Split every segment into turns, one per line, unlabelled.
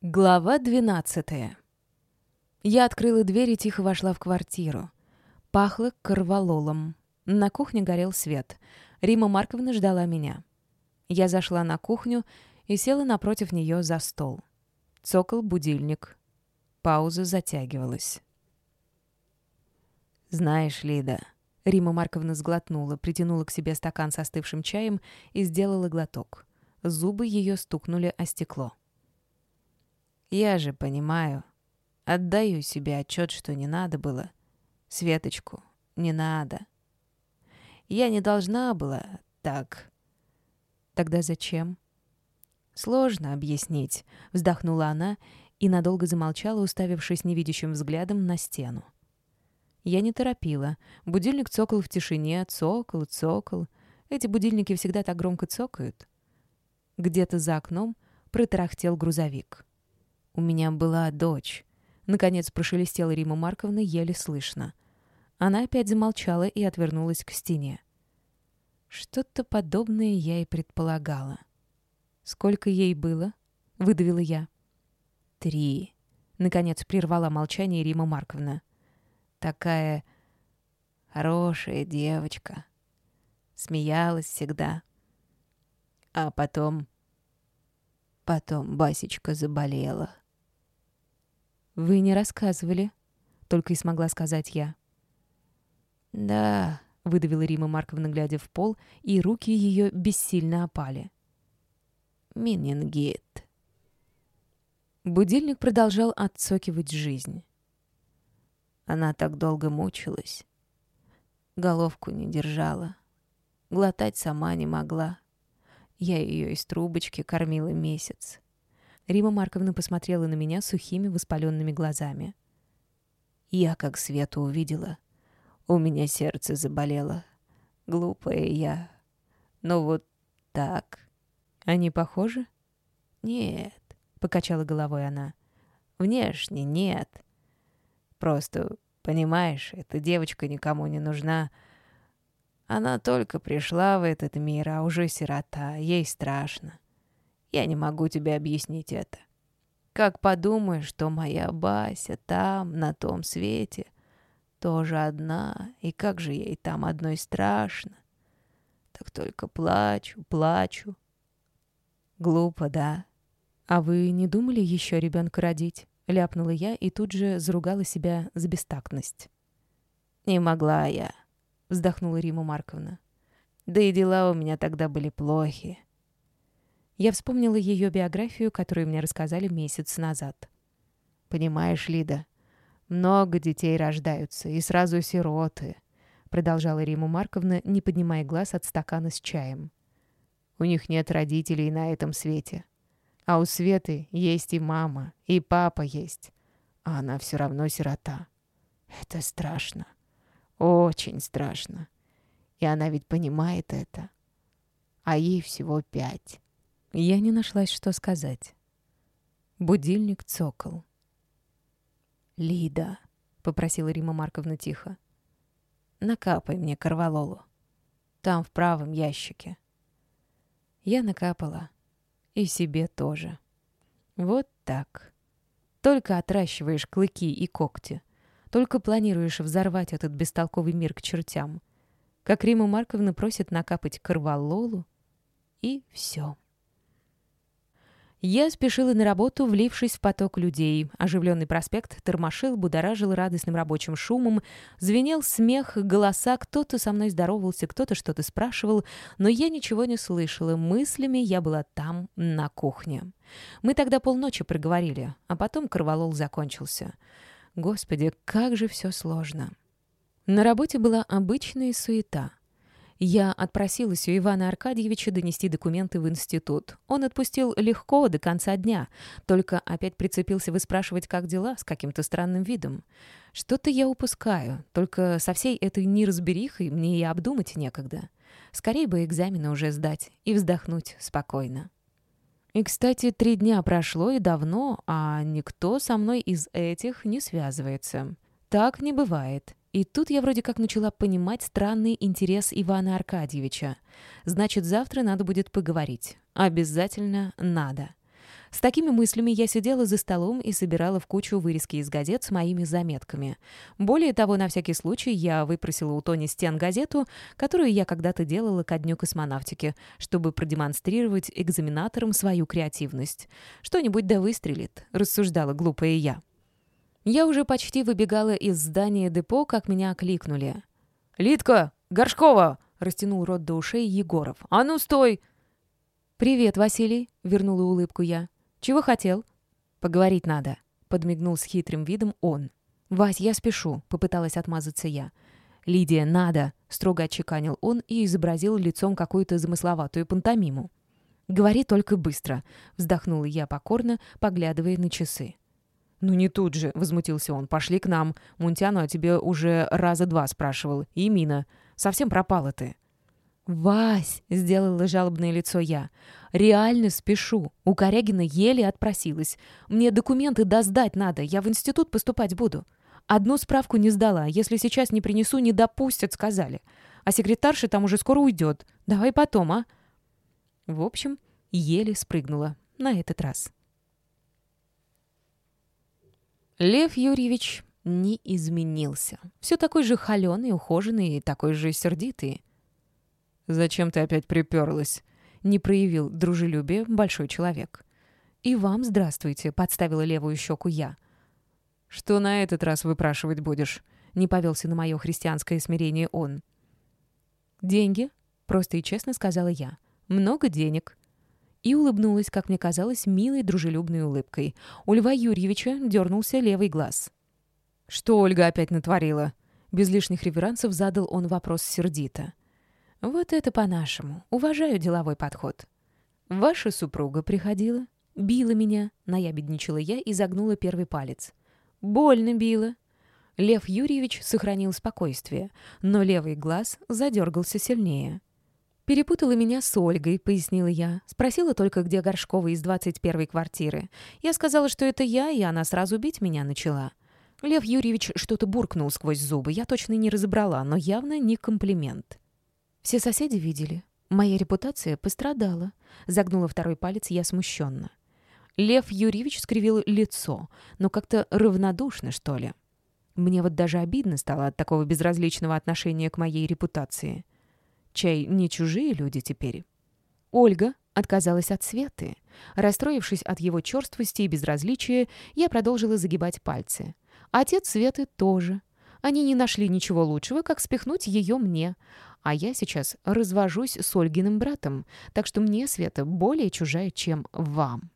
Глава 12 Я открыла дверь и тихо вошла в квартиру. Пахло корвалолом. На кухне горел свет. Рима Марковна ждала меня. Я зашла на кухню и села напротив нее за стол. Цокол будильник. Пауза затягивалась. «Знаешь, Лида...» Рима Марковна сглотнула, притянула к себе стакан с остывшим чаем и сделала глоток. Зубы ее стукнули о стекло. Я же понимаю. Отдаю себе отчет, что не надо было. Светочку, не надо. Я не должна была так. Тогда зачем? Сложно объяснить, вздохнула она и надолго замолчала, уставившись невидящим взглядом на стену. Я не торопила. Будильник цокал в тишине, цокал, цокал. Эти будильники всегда так громко цокают. Где-то за окном протарахтел грузовик. У меня была дочь. Наконец прошелестела Рима Марковна еле слышно. Она опять замолчала и отвернулась к стене. Что-то подобное я и предполагала. «Сколько ей было?» — выдавила я. «Три», — наконец прервала молчание Рима Марковна. «Такая хорошая девочка. Смеялась всегда. А потом... Потом Басечка заболела. «Вы не рассказывали», — только и смогла сказать я. «Да», — выдавила Рима Марковна, глядя в пол, и руки ее бессильно опали. «Менингит». Будильник продолжал отцокивать жизнь. Она так долго мучилась. Головку не держала. Глотать сама не могла. Я ее из трубочки кормила месяц. Рима Марковна посмотрела на меня сухими воспаленными глазами. Я как Свету увидела. У меня сердце заболело. Глупая я. Но вот так. Они похожи? Нет, покачала головой она. Внешне нет. Просто, понимаешь, эта девочка никому не нужна. Она только пришла в этот мир, а уже сирота. Ей страшно. Я не могу тебе объяснить это. Как подумаешь, что моя Бася там, на том свете, тоже одна, и как же ей там одной страшно. Так только плачу, плачу. Глупо, да? А вы не думали еще ребенка родить? Ляпнула я и тут же заругала себя за бестактность. «Не могла я», — вздохнула Рима Марковна. «Да и дела у меня тогда были плохи. Я вспомнила ее биографию, которую мне рассказали месяц назад. «Понимаешь, Лида, много детей рождаются, и сразу сироты», продолжала Рима Марковна, не поднимая глаз от стакана с чаем. «У них нет родителей на этом свете. А у Светы есть и мама, и папа есть. А она все равно сирота. Это страшно. Очень страшно. И она ведь понимает это. А ей всего пять. Я не нашлась, что сказать. Будильник цокол. «Лида», — попросила Рима Марковна тихо, — «накапай мне корвалолу. Там в правом ящике». Я накапала. И себе тоже. Вот так. Только отращиваешь клыки и когти. Только планируешь взорвать этот бестолковый мир к чертям. Как Рима Марковна просит накапать корвалолу, и все. Я спешила на работу, влившись в поток людей. Оживленный проспект тормошил, будоражил радостным рабочим шумом. Звенел смех, голоса, кто-то со мной здоровался, кто-то что-то спрашивал, но я ничего не слышала. Мыслями я была там, на кухне. Мы тогда полночи проговорили, а потом корвалол закончился. Господи, как же все сложно. На работе была обычная суета — я отпросилась у Ивана Аркадьевича донести документы в институт. Он отпустил легко до конца дня, только опять прицепился выспрашивать, как дела, с каким-то странным видом. Что-то я упускаю, только со всей этой неразберихой мне и обдумать некогда. Скорее бы экзамены уже сдать и вздохнуть спокойно. И, кстати, три дня прошло и давно, а никто со мной из этих не связывается. Так не бывает. И тут я вроде как начала понимать странный интерес Ивана Аркадьевича. Значит, завтра надо будет поговорить. Обязательно надо. С такими мыслями я сидела за столом и собирала в кучу вырезки из газет с моими заметками. Более того, на всякий случай я выпросила у Тони Стен газету, которую я когда-то делала ко дню космонавтики, чтобы продемонстрировать экзаменаторам свою креативность. «Что-нибудь да выстрелит», — рассуждала глупая я. Я уже почти выбегала из здания депо, как меня окликнули. «Литка! Горшкова!» — растянул рот до ушей Егоров. «А ну, стой!» «Привет, Василий!» — вернула улыбку я. «Чего хотел?» «Поговорить надо», — подмигнул с хитрым видом он. «Вась, я спешу», — попыталась отмазаться я. «Лидия, надо!» — строго отчеканил он и изобразил лицом какую-то замысловатую пантомиму. «Говори только быстро», — вздохнула я покорно, поглядывая на часы. «Ну не тут же», — возмутился он. «Пошли к нам. Мунтяну о тебе уже раза два спрашивал. И Мина. Совсем пропала ты». «Вась!» — сделала жалобное лицо я. «Реально спешу. У Корягина еле отпросилась. Мне документы досдать надо. Я в институт поступать буду. Одну справку не сдала. Если сейчас не принесу, не допустят, сказали. А секретарша там уже скоро уйдет. Давай потом, а?» В общем, еле спрыгнула. На этот раз. Лев Юрьевич не изменился. Все такой же холеный, ухоженный и такой же сердитый. «Зачем ты опять приперлась?» — не проявил дружелюбия большой человек. «И вам здравствуйте», — подставила левую щеку я. «Что на этот раз выпрашивать будешь?» — не повелся на мое христианское смирение он. «Деньги», — просто и честно сказала я. «Много денег». И улыбнулась, как мне казалось, милой дружелюбной улыбкой. У Льва Юрьевича дернулся левый глаз. «Что Ольга опять натворила?» Без лишних реверансов задал он вопрос сердито. Вот это по-нашему. Уважаю деловой подход. Ваша супруга приходила, била меня, наябедничала я и загнула первый палец. Больно била. Лев Юрьевич сохранил спокойствие, но левый глаз задергался сильнее. «Перепутала меня с Ольгой», — пояснила я. Спросила только, где Горшкова из 21-й квартиры. Я сказала, что это я, и она сразу бить меня начала. Лев Юрьевич что-то буркнул сквозь зубы. Я точно не разобрала, но явно не комплимент. Все соседи видели. Моя репутация пострадала. Загнула второй палец я смущенно. Лев Юрьевич скривил лицо, но как-то равнодушно, что ли. Мне вот даже обидно стало от такого безразличного отношения к моей репутации. Чай не чужие люди теперь. Ольга отказалась от Светы. Расстроившись от его черствости и безразличия, я продолжила загибать пальцы. Отец Светы тоже. Они не нашли ничего лучшего, как спихнуть ее мне. А я сейчас развожусь с Ольгиным братом, так что мне Света более чужая, чем вам».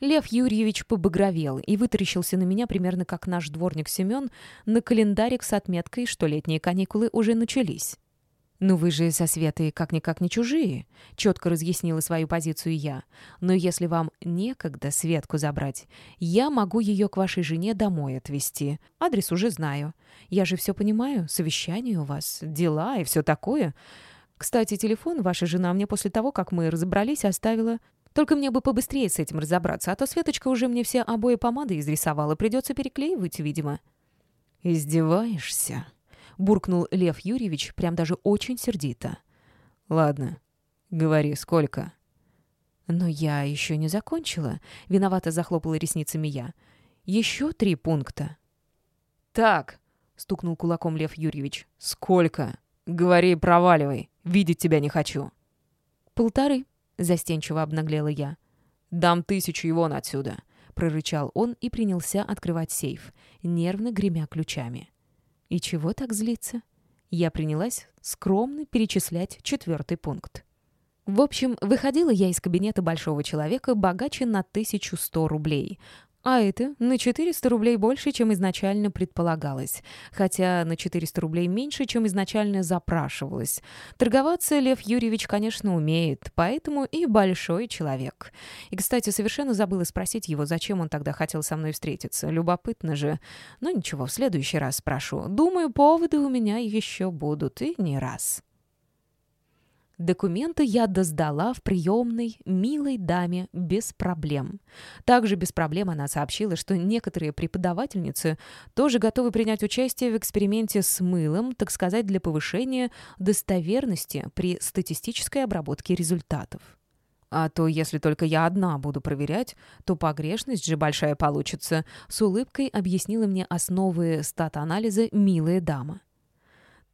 Лев Юрьевич побагровел и вытаращился на меня примерно как наш дворник Семен на календарик с отметкой, что летние каникулы уже начались. «Ну вы же со Светой как-никак не чужие», — четко разъяснила свою позицию я. «Но если вам некогда Светку забрать, я могу ее к вашей жене домой отвезти. Адрес уже знаю. Я же все понимаю, совещание у вас, дела и все такое. Кстати, телефон ваша жена мне после того, как мы разобрались, оставила. Только мне бы побыстрее с этим разобраться, а то Светочка уже мне все обои помады изрисовала, придется переклеивать, видимо». «Издеваешься?» — буркнул Лев Юрьевич, прям даже очень сердито. «Ладно, говори, сколько?» «Но я еще не закончила», — виновато захлопала ресницами я. «Еще три пункта». «Так», — стукнул кулаком Лев Юрьевич. «Сколько? Говори, проваливай. Видеть тебя не хочу». «Полторы», — застенчиво обнаглела я. «Дам тысячу его отсюда», — прорычал он и принялся открывать сейф, нервно гремя ключами. И чего так злиться? Я принялась скромно перечислять четвертый пункт. В общем, выходила я из кабинета большого человека богаче на 1100 рублей, а это на 400 рублей больше, чем изначально предполагалось. Хотя на 400 рублей меньше, чем изначально запрашивалось. Торговаться Лев Юрьевич, конечно, умеет, поэтому и большой человек. И, кстати, совершенно забыла спросить его, зачем он тогда хотел со мной встретиться. Любопытно же. Но ну, ничего, в следующий раз спрошу. Думаю, поводы у меня еще будут, и не раз. Документы я доздала в приемной милой даме без проблем. Также без проблем она сообщила, что некоторые преподавательницы тоже готовы принять участие в эксперименте с мылом, так сказать, для повышения достоверности при статистической обработке результатов. А то, если только я одна буду проверять, то погрешность же большая получится», — с улыбкой объяснила мне основы стат-анализа «милая дама».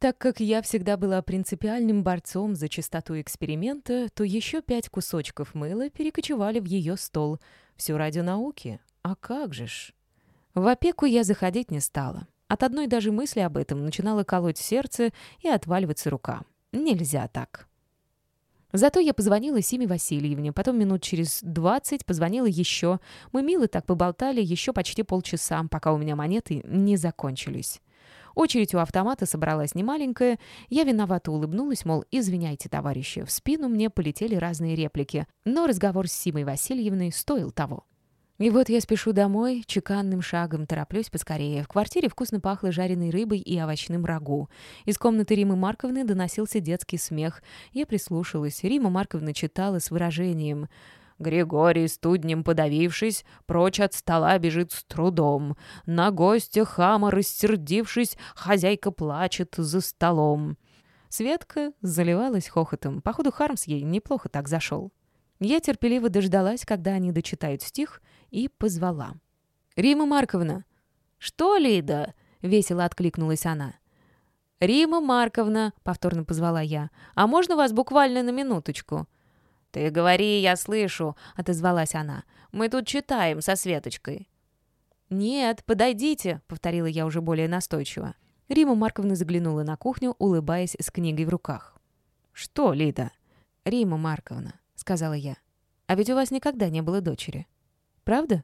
Так как я всегда была принципиальным борцом за чистоту эксперимента, то еще пять кусочков мыла перекочевали в ее стол. Все ради науки. А как же ж? В опеку я заходить не стала. От одной даже мысли об этом начинало колоть сердце и отваливаться рука. Нельзя так. Зато я позвонила Симе Васильевне, потом минут через двадцать позвонила еще. Мы мило так поболтали еще почти полчаса, пока у меня монеты не закончились. Очередь у автомата собралась немаленькая. Я виновато улыбнулась, мол, извиняйте, товарищи. В спину мне полетели разные реплики. Но разговор с Симой Васильевной стоил того. И вот я спешу домой, чеканным шагом тороплюсь поскорее. В квартире вкусно пахло жареной рыбой и овощным рагу. Из комнаты Римы Марковны доносился детский смех. Я прислушалась. Рима Марковна читала с выражением Григорий, студнем подавившись, прочь от стола бежит с трудом. На гостя хама рассердившись, хозяйка плачет за столом. Светка заливалась хохотом. Походу, Хармс ей неплохо так зашел. Я терпеливо дождалась, когда они дочитают стих, и позвала. «Рима Марковна!» «Что, Лида?» — весело откликнулась она. «Рима Марковна!» — повторно позвала я. «А можно вас буквально на минуточку?» «Ты говори, я слышу», — отозвалась она. «Мы тут читаем со Светочкой». «Нет, подойдите», — повторила я уже более настойчиво. Рима Марковна заглянула на кухню, улыбаясь с книгой в руках. «Что, Лида?» «Рима Марковна», — сказала я. «А ведь у вас никогда не было дочери. Правда?»